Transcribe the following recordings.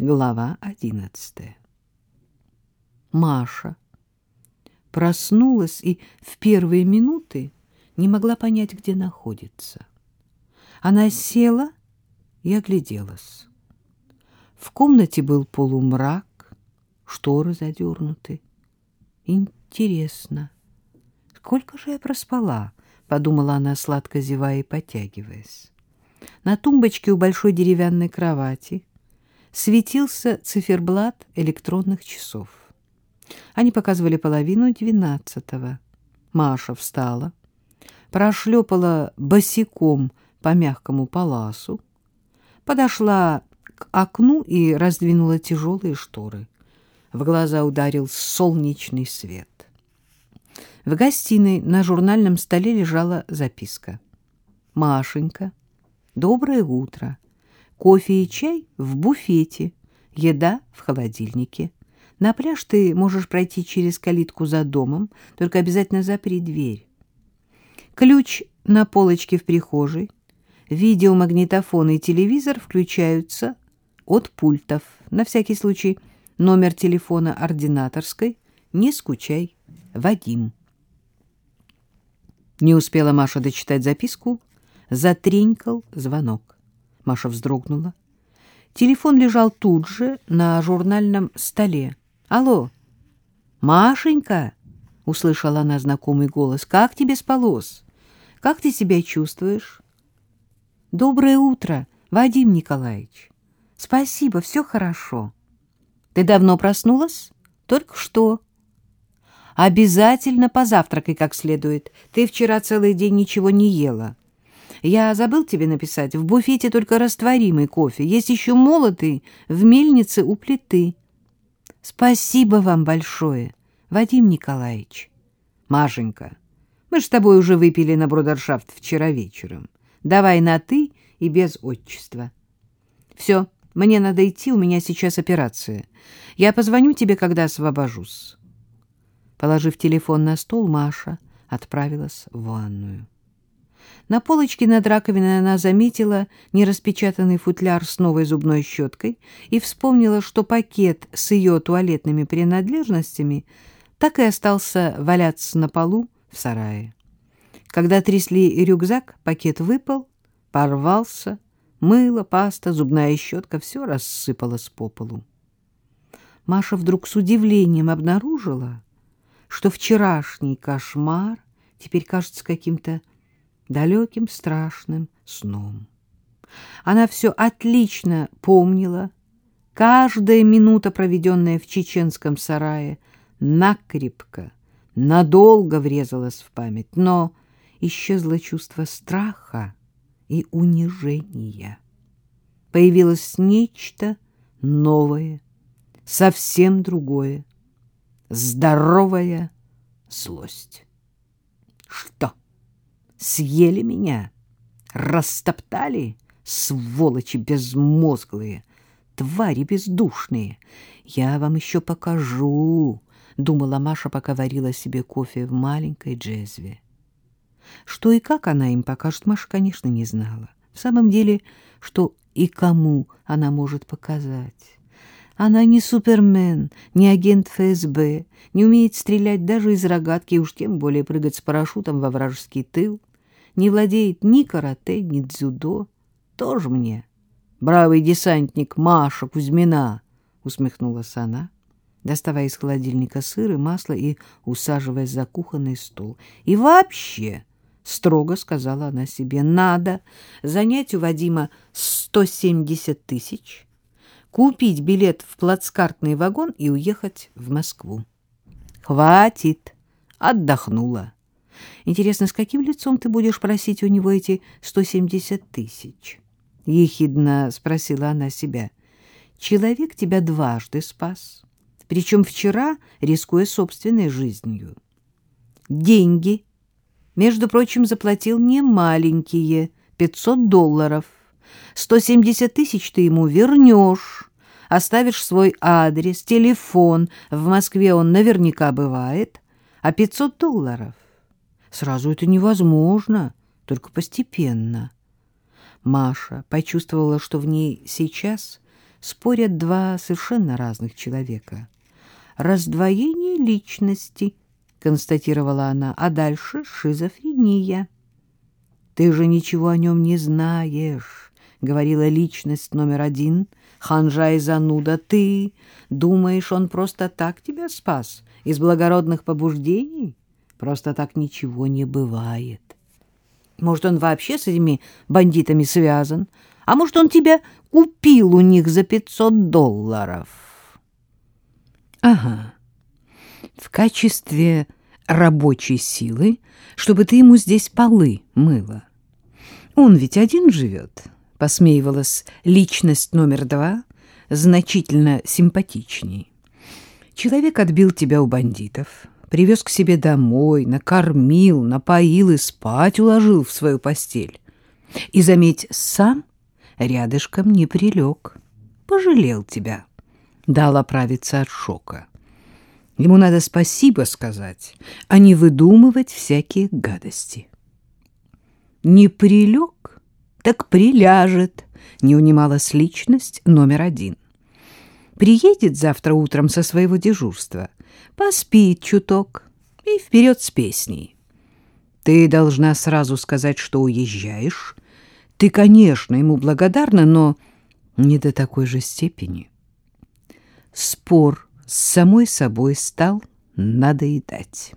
Глава одиннадцатая. Маша проснулась и в первые минуты не могла понять, где находится. Она села и огляделась. В комнате был полумрак, шторы задернуты. Интересно, сколько же я проспала, подумала она, сладко зевая и потягиваясь. На тумбочке у большой деревянной кровати светился циферблат электронных часов. Они показывали половину двенадцатого. Маша встала, прошлепала босиком по мягкому паласу, подошла к окну и раздвинула тяжелые шторы. В глаза ударил солнечный свет. В гостиной на журнальном столе лежала записка. «Машенька, доброе утро. Кофе и чай в буфете, еда в холодильнике. На пляж ты можешь пройти через калитку за домом, только обязательно запри дверь. Ключ на полочке в прихожей, видеомагнитофон и телевизор включаются от пультов. На всякий случай номер телефона ординаторской. Не скучай. Вадим. Не успела Маша дочитать записку, затренькал звонок. Маша вздрогнула. Телефон лежал тут же на журнальном столе. «Алло, Машенька!» — услышала она знакомый голос. «Как тебе спалось? Как ты себя чувствуешь?» «Доброе утро, Вадим Николаевич. Спасибо, все хорошо. Ты давно проснулась? Только что?» «Обязательно позавтракай как следует. Ты вчера целый день ничего не ела». Я забыл тебе написать. В буфете только растворимый кофе. Есть еще молотый в мельнице у плиты. Спасибо вам большое, Вадим Николаевич. Машенька, мы с тобой уже выпили на брудершафт вчера вечером. Давай на «ты» и без отчества. Все, мне надо идти, у меня сейчас операция. Я позвоню тебе, когда освобожусь. Положив телефон на стол, Маша отправилась в ванную. На полочке над раковиной она заметила нераспечатанный футляр с новой зубной щеткой и вспомнила, что пакет с ее туалетными принадлежностями так и остался валяться на полу в сарае. Когда трясли рюкзак, пакет выпал, порвался, мыло, паста, зубная щетка — все рассыпалось по полу. Маша вдруг с удивлением обнаружила, что вчерашний кошмар теперь кажется каким-то далеким страшным сном. Она все отлично помнила, каждая минута, проведенная в чеченском сарае, накрепко, надолго врезалась в память, но исчезло чувство страха и унижения. Появилось нечто новое, совсем другое, здоровая злость. Что? Съели меня, растоптали, сволочи безмозглые, твари бездушные. Я вам еще покажу, — думала Маша, пока варила себе кофе в маленькой джезве. Что и как она им покажет, Маша, конечно, не знала. В самом деле, что и кому она может показать. Она не супермен, не агент ФСБ, не умеет стрелять даже из рогатки, уж тем более прыгать с парашютом во вражеский тыл не владеет ни карате, ни дзюдо. Тоже мне, бравый десантник Маша Кузьмина, усмехнулась она, доставая из холодильника сыр и масло и усаживаясь за кухонный стол. И вообще, строго сказала она себе, надо занять у Вадима 170 тысяч, купить билет в плацкартный вагон и уехать в Москву. Хватит, отдохнула. Интересно, с каким лицом ты будешь просить у него эти 170 тысяч? — ехидно спросила она себя. — Человек тебя дважды спас, причем вчера, рискуя собственной жизнью. Деньги, между прочим, заплатил не маленькие, 500 долларов. 170 тысяч ты ему вернешь, оставишь свой адрес, телефон, в Москве он наверняка бывает, а 500 долларов Сразу это невозможно, только постепенно. Маша почувствовала, что в ней сейчас спорят два совершенно разных человека. «Раздвоение личности», — констатировала она, — «а дальше шизофрения». «Ты же ничего о нем не знаешь», — говорила личность номер один, ханжа и зануда. «Ты думаешь, он просто так тебя спас, из благородных побуждений? Просто так ничего не бывает». Может, он вообще с этими бандитами связан? А может, он тебя купил у них за пятьсот долларов? Ага. В качестве рабочей силы, чтобы ты ему здесь полы мыла. Он ведь один живет, посмеивалась личность номер два, значительно симпатичней. Человек отбил тебя у бандитов, привез к себе домой, накормил, напоил и спать уложил в свою постель. И, заметь, сам рядышком не прилег, пожалел тебя, дал оправиться от шока. Ему надо спасибо сказать, а не выдумывать всякие гадости. Не прилег, так приляжет, не унималась личность номер один. Приедет завтра утром со своего дежурства, поспит чуток и вперед с песней. Ты должна сразу сказать, что уезжаешь. Ты, конечно, ему благодарна, но не до такой же степени. Спор с самой собой стал надоедать.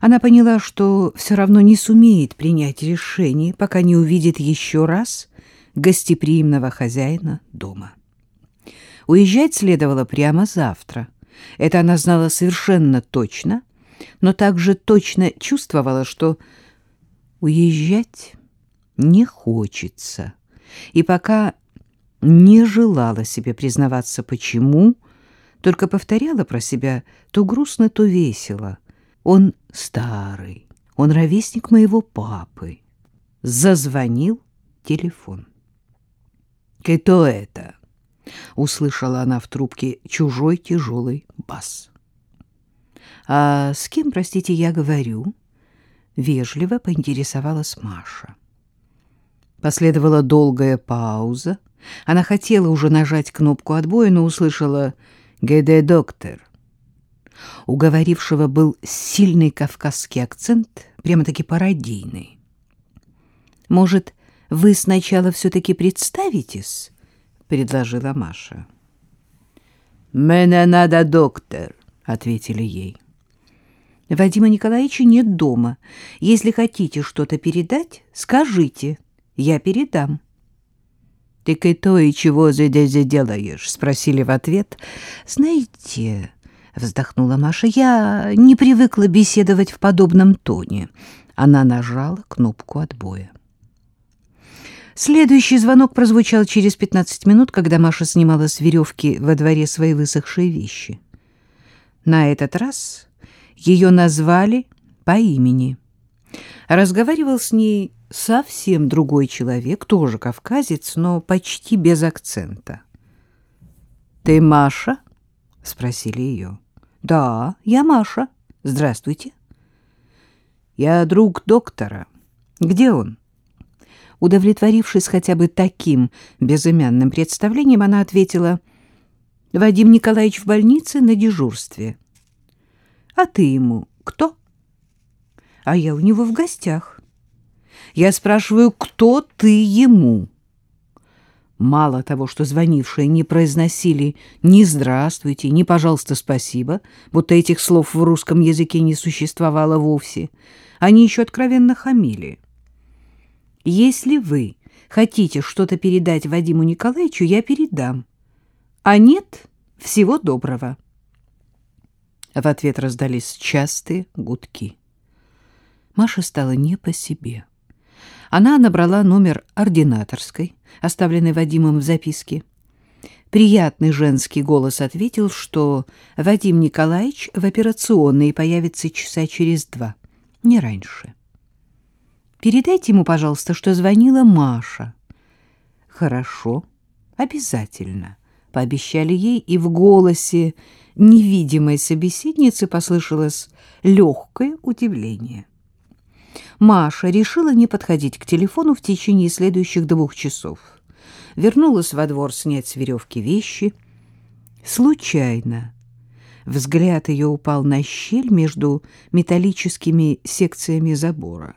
Она поняла, что все равно не сумеет принять решение, пока не увидит еще раз гостеприимного хозяина дома. Уезжать следовало прямо завтра. Это она знала совершенно точно, но также точно чувствовала, что уезжать не хочется. И пока не желала себе признаваться, почему, только повторяла про себя то грустно, то весело. Он старый, он ровесник моего папы. Зазвонил телефон. «Кто это?» — услышала она в трубке чужой тяжелый бас. «А с кем, простите, я говорю?» — вежливо поинтересовалась Маша. Последовала долгая пауза. Она хотела уже нажать кнопку отбоя, но услышала «ГД доктор». У говорившего был сильный кавказский акцент, прямо-таки пародийный. «Может, вы сначала все-таки представитесь?» — предложила Маша. «Мне надо доктор», — ответили ей. «Вадима Николаевича нет дома. Если хотите что-то передать, скажите, я передам». «Ты кто и чего здесь делаешь?» — спросили в ответ. «Знаете...» — вздохнула Маша. «Я не привыкла беседовать в подобном тоне». Она нажала кнопку отбоя. Следующий звонок прозвучал через 15 минут, когда Маша снимала с веревки во дворе свои высохшие вещи. На этот раз ее назвали по имени. Разговаривал с ней совсем другой человек, тоже кавказец, но почти без акцента. «Ты Маша?» — спросили ее. «Да, я Маша. Здравствуйте». «Я друг доктора. Где он?» Удовлетворившись хотя бы таким безымянным представлением, она ответила, «Вадим Николаевич в больнице на дежурстве». «А ты ему кто?» «А я у него в гостях». «Я спрашиваю, кто ты ему?» Мало того, что звонившие не произносили ни «здравствуйте», ни «пожалуйста, спасибо», будто этих слов в русском языке не существовало вовсе, они еще откровенно хамили. Если вы хотите что-то передать Вадиму Николаевичу, я передам. А нет, всего доброго. В ответ раздались частые гудки. Маша стала не по себе. Она набрала номер ординаторской, оставленный Вадимом в записке. Приятный женский голос ответил, что Вадим Николаевич в операционной появится часа через два, не раньше. Передайте ему, пожалуйста, что звонила Маша. Хорошо, обязательно, пообещали ей, и в голосе невидимой собеседницы послышалось легкое удивление. Маша решила не подходить к телефону в течение следующих двух часов. вернулась во двор снять с веревки вещи. Случайно взгляд ее упал на щель между металлическими секциями забора.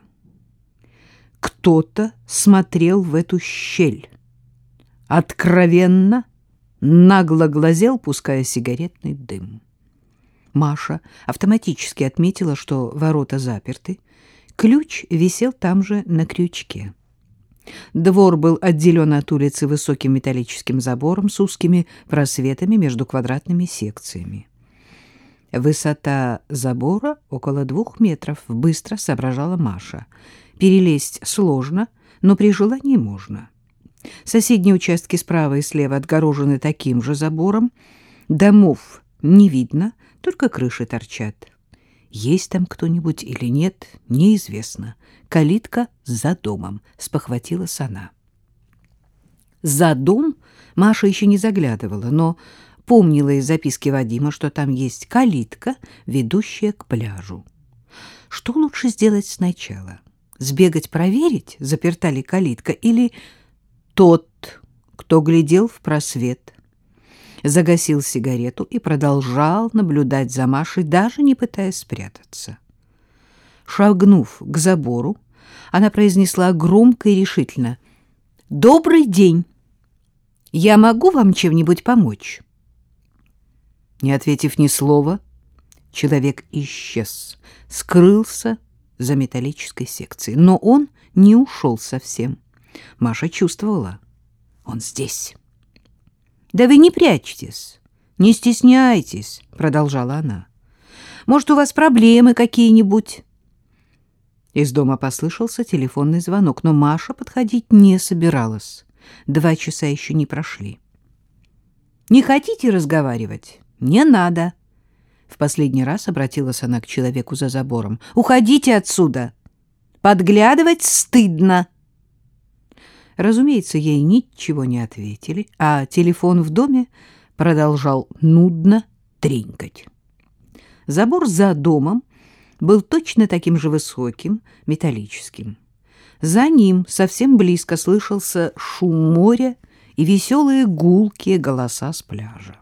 Кто-то смотрел в эту щель. Откровенно, нагло глазел, пуская сигаретный дым. Маша автоматически отметила, что ворота заперты. Ключ висел там же на крючке. Двор был отделен от улицы высоким металлическим забором с узкими просветами между квадратными секциями. Высота забора около двух метров, быстро соображала Маша. Перелезть сложно, но при желании можно. Соседние участки справа и слева отгорожены таким же забором. Домов не видно, только крыши торчат. Есть там кто-нибудь или нет, неизвестно. Калитка за домом, спохватилась она. За дом Маша еще не заглядывала, но помнила из записки Вадима, что там есть калитка, ведущая к пляжу. Что лучше сделать сначала? Сбегать проверить, заперта ли калитка, или тот, кто глядел в просвет, загасил сигарету и продолжал наблюдать за Машей, даже не пытаясь спрятаться. Шагнув к забору, она произнесла громко и решительно «Добрый день! Я могу вам чем-нибудь помочь?» Не ответив ни слова, человек исчез, скрылся за металлической секцией. Но он не ушел совсем. Маша чувствовала. Он здесь. «Да вы не прячьтесь, не стесняйтесь», — продолжала она. «Может, у вас проблемы какие-нибудь?» Из дома послышался телефонный звонок, но Маша подходить не собиралась. Два часа еще не прошли. «Не хотите разговаривать? Не надо!» В последний раз обратилась она к человеку за забором. «Уходите отсюда! Подглядывать стыдно!» Разумеется, ей ничего не ответили, а телефон в доме продолжал нудно тренькать. Забор за домом был точно таким же высоким, металлическим. За ним совсем близко слышался шум моря и веселые гулкие голоса с пляжа.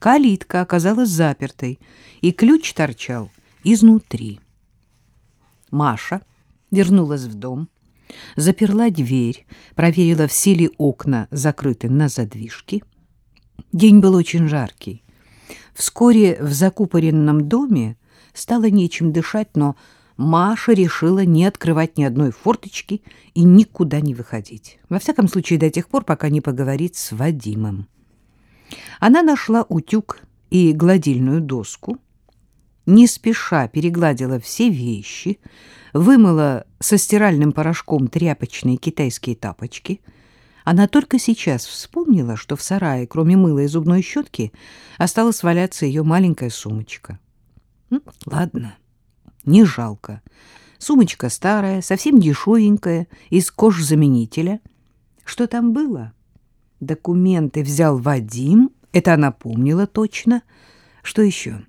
Калитка оказалась запертой, и ключ торчал изнутри. Маша вернулась в дом, заперла дверь, проверила, все ли окна закрыты на задвижки. День был очень жаркий. Вскоре в закупоренном доме стало нечем дышать, но Маша решила не открывать ни одной форточки и никуда не выходить. Во всяком случае, до тех пор, пока не поговорит с Вадимом. Она нашла утюг и гладильную доску, не спеша перегладила все вещи, вымыла со стиральным порошком тряпочные китайские тапочки. Она только сейчас вспомнила, что в сарае, кроме мыла и зубной щетки, осталась валяться ее маленькая сумочка. Ну, ладно, не жалко. Сумочка старая, совсем дешевенькая, из кожзаменителя. Что там было? Документы взял Вадим, это она помнила точно. Что еще?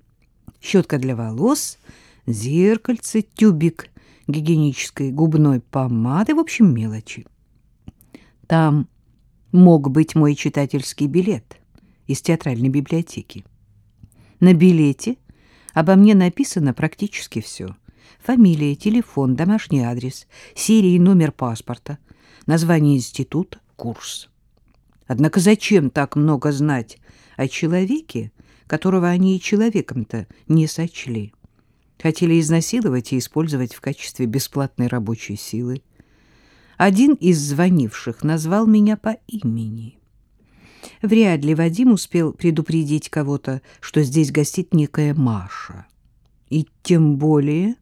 Щетка для волос, зеркальце, тюбик гигиенической губной помады, в общем, мелочи. Там мог быть мой читательский билет из театральной библиотеки. На билете обо мне написано практически все. Фамилия, телефон, домашний адрес, серия и номер паспорта, название института, курс. Однако зачем так много знать о человеке, которого они и человеком-то не сочли? хотели изнасиловать и использовать в качестве бесплатной рабочей силы. Один из звонивших назвал меня по имени. Вряд ли Вадим успел предупредить кого-то, что здесь гостит некая Маша. И тем более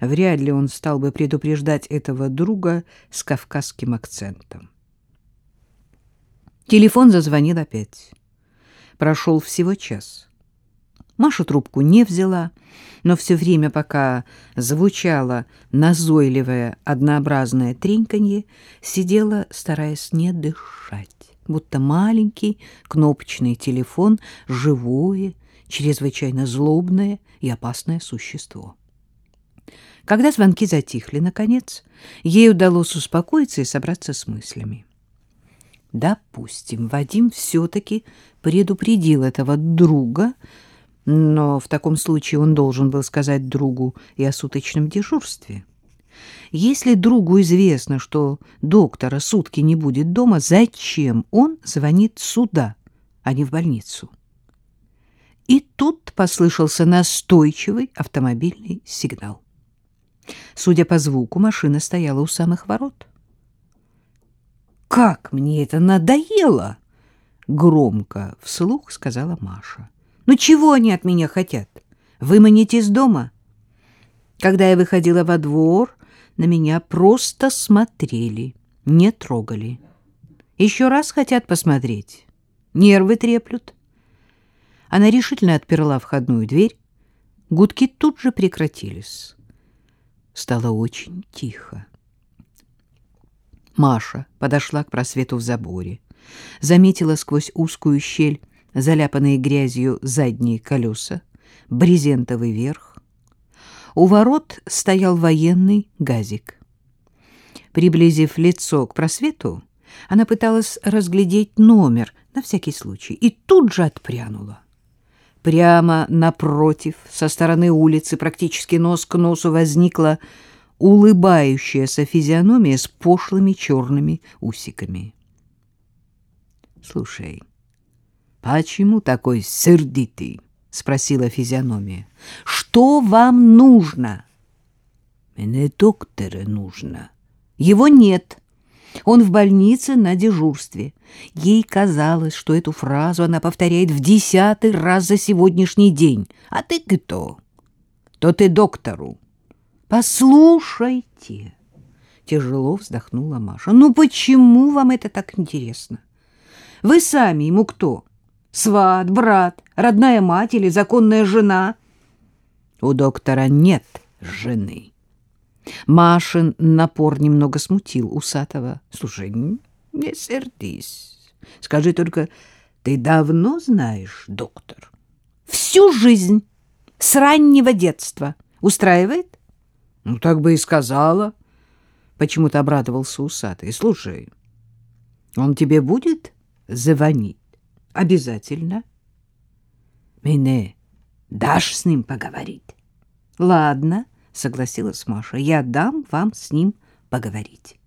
вряд ли он стал бы предупреждать этого друга с кавказским акцентом. Телефон зазвонил опять. Прошел всего час. Маша трубку не взяла, но все время, пока звучало назойливое однообразное треньканье, сидела, стараясь не дышать, будто маленький кнопочный телефон, живое, чрезвычайно злобное и опасное существо. Когда звонки затихли, наконец, ей удалось успокоиться и собраться с мыслями. Допустим, Вадим все-таки предупредил этого друга, но в таком случае он должен был сказать другу и о суточном дежурстве. Если другу известно, что доктора сутки не будет дома, зачем он звонит сюда, а не в больницу? И тут послышался настойчивый автомобильный сигнал. Судя по звуку, машина стояла у самых ворот. «Как мне это надоело!» — громко вслух сказала Маша. «Ну чего они от меня хотят? Выманить из дома?» Когда я выходила во двор, на меня просто смотрели, не трогали. Еще раз хотят посмотреть. Нервы треплют. Она решительно отперла входную дверь. Гудки тут же прекратились. Стало очень тихо. Маша подошла к просвету в заборе, заметила сквозь узкую щель заляпанные грязью задние колеса, брезентовый верх. У ворот стоял военный газик. Приблизив лицо к просвету, она пыталась разглядеть номер на всякий случай и тут же отпрянула. Прямо напротив, со стороны улицы, практически нос к носу, возникла улыбающаяся физиономия с пошлыми черными усиками. — Слушай, почему такой сердитый? — спросила физиономия. — Что вам нужно? — Мне доктора нужно. — Его нет. Он в больнице на дежурстве. Ей казалось, что эту фразу она повторяет в десятый раз за сегодняшний день. А ты кто? То ты доктору. Послушайте, тяжело вздохнула Маша. Ну почему вам это так интересно? Вы сами ему кто? Сват, брат, родная мать или законная жена? У доктора нет жены. Машин напор немного смутил усатого. — Слушай, не сердись. Скажи только, ты давно знаешь, доктор? — Всю жизнь, с раннего детства. Устраивает? — Ну, так бы и сказала. Почему-то обрадовался усатый. — Слушай, он тебе будет звонить? — Обязательно. — Мне дашь с ним поговорить? — Ладно. —— согласилась Маша. — Я дам вам с ним поговорить.